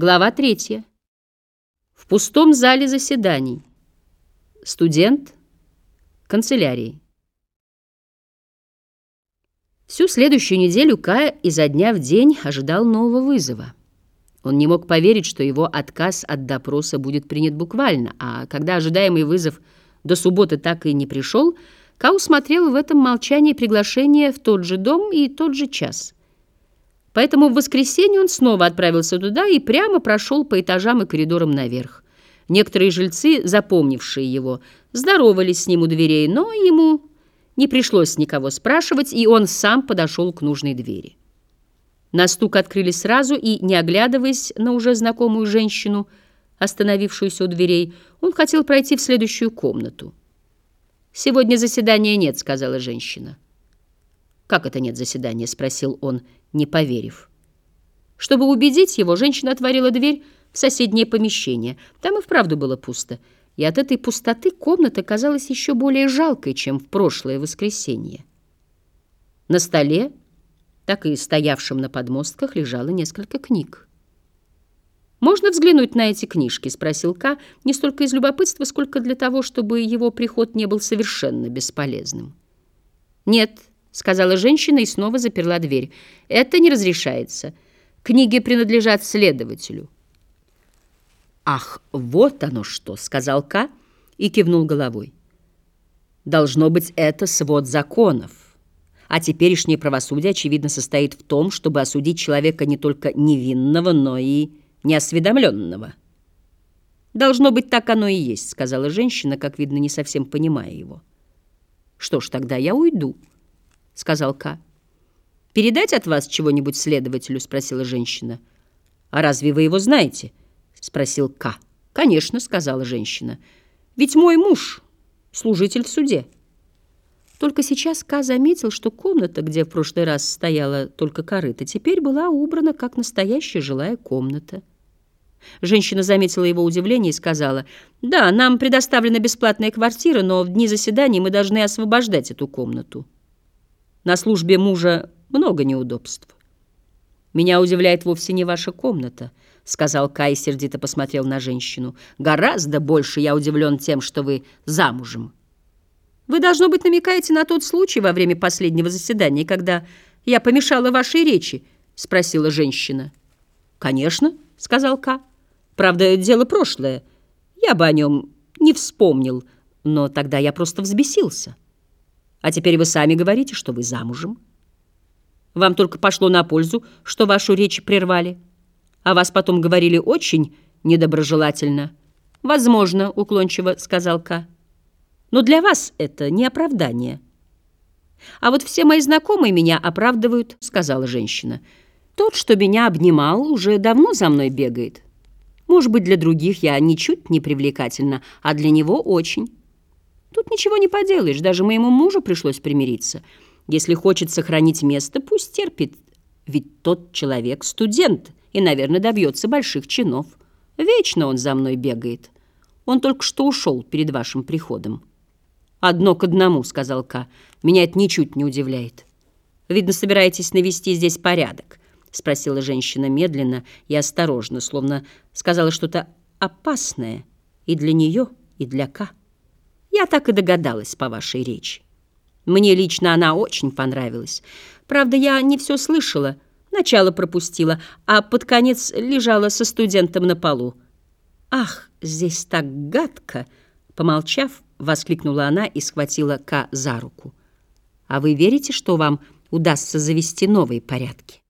Глава третья. В пустом зале заседаний. Студент канцелярии. Всю следующую неделю Кая изо дня в день ожидал нового вызова. Он не мог поверить, что его отказ от допроса будет принят буквально, а когда ожидаемый вызов до субботы так и не пришел, Кау смотрел в этом молчании приглашение в тот же дом и тот же час – Поэтому в воскресенье он снова отправился туда и прямо прошел по этажам и коридорам наверх. Некоторые жильцы, запомнившие его, здоровались с ним у дверей, но ему не пришлось никого спрашивать, и он сам подошел к нужной двери. На стук открыли сразу, и, не оглядываясь на уже знакомую женщину, остановившуюся у дверей, он хотел пройти в следующую комнату. «Сегодня заседания нет», — сказала женщина. «Как это нет заседания?» — спросил он, не поверив. Чтобы убедить его, женщина отворила дверь в соседнее помещение. Там и вправду было пусто. И от этой пустоты комната казалась еще более жалкой, чем в прошлое воскресенье. На столе, так и стоявшем на подмостках, лежало несколько книг. «Можно взглянуть на эти книжки?» — спросил Ка, не столько из любопытства, сколько для того, чтобы его приход не был совершенно бесполезным. «Нет», сказала женщина и снова заперла дверь. «Это не разрешается. Книги принадлежат следователю». «Ах, вот оно что!» — сказал К и кивнул головой. «Должно быть, это свод законов. А теперешнее правосудие, очевидно, состоит в том, чтобы осудить человека не только невинного, но и неосведомленного». «Должно быть, так оно и есть», — сказала женщина, как видно, не совсем понимая его. «Что ж, тогда я уйду» сказал К. «Передать от вас чего-нибудь следователю?» — спросила женщина. «А разве вы его знаете?» — спросил К. «Конечно», — сказала женщина. «Ведь мой муж — служитель в суде». Только сейчас Ка заметил, что комната, где в прошлый раз стояла только корыта, теперь была убрана, как настоящая жилая комната. Женщина заметила его удивление и сказала, «Да, нам предоставлена бесплатная квартира, но в дни заседаний мы должны освобождать эту комнату». На службе мужа много неудобств. «Меня удивляет вовсе не ваша комната», — сказал Кай, сердито посмотрел на женщину. «Гораздо больше я удивлен тем, что вы замужем». «Вы, должно быть, намекаете на тот случай во время последнего заседания, когда я помешала вашей речи?» — спросила женщина. «Конечно», — сказал Ка. «Правда, дело прошлое. Я бы о нем не вспомнил, но тогда я просто взбесился». А теперь вы сами говорите, что вы замужем. Вам только пошло на пользу, что вашу речь прервали. А вас потом говорили очень недоброжелательно. «Возможно», — уклончиво сказал Ка. «Но для вас это не оправдание». «А вот все мои знакомые меня оправдывают», — сказала женщина. «Тот, что меня обнимал, уже давно за мной бегает. Может быть, для других я ничуть не привлекательна, а для него очень». Тут ничего не поделаешь, даже моему мужу пришлось примириться. Если хочет сохранить место, пусть терпит, ведь тот человек студент и, наверное, добьется больших чинов. Вечно он за мной бегает. Он только что ушел перед вашим приходом. «Одно к одному», — сказал Ка. «Меня это ничуть не удивляет». «Видно, собираетесь навести здесь порядок», — спросила женщина медленно и осторожно, словно сказала что-то опасное и для нее, и для Ка. Я так и догадалась по вашей речи. Мне лично она очень понравилась. Правда, я не все слышала, начало пропустила, а под конец лежала со студентом на полу. «Ах, здесь так гадко!» Помолчав, воскликнула она и схватила Ка за руку. «А вы верите, что вам удастся завести новые порядки?»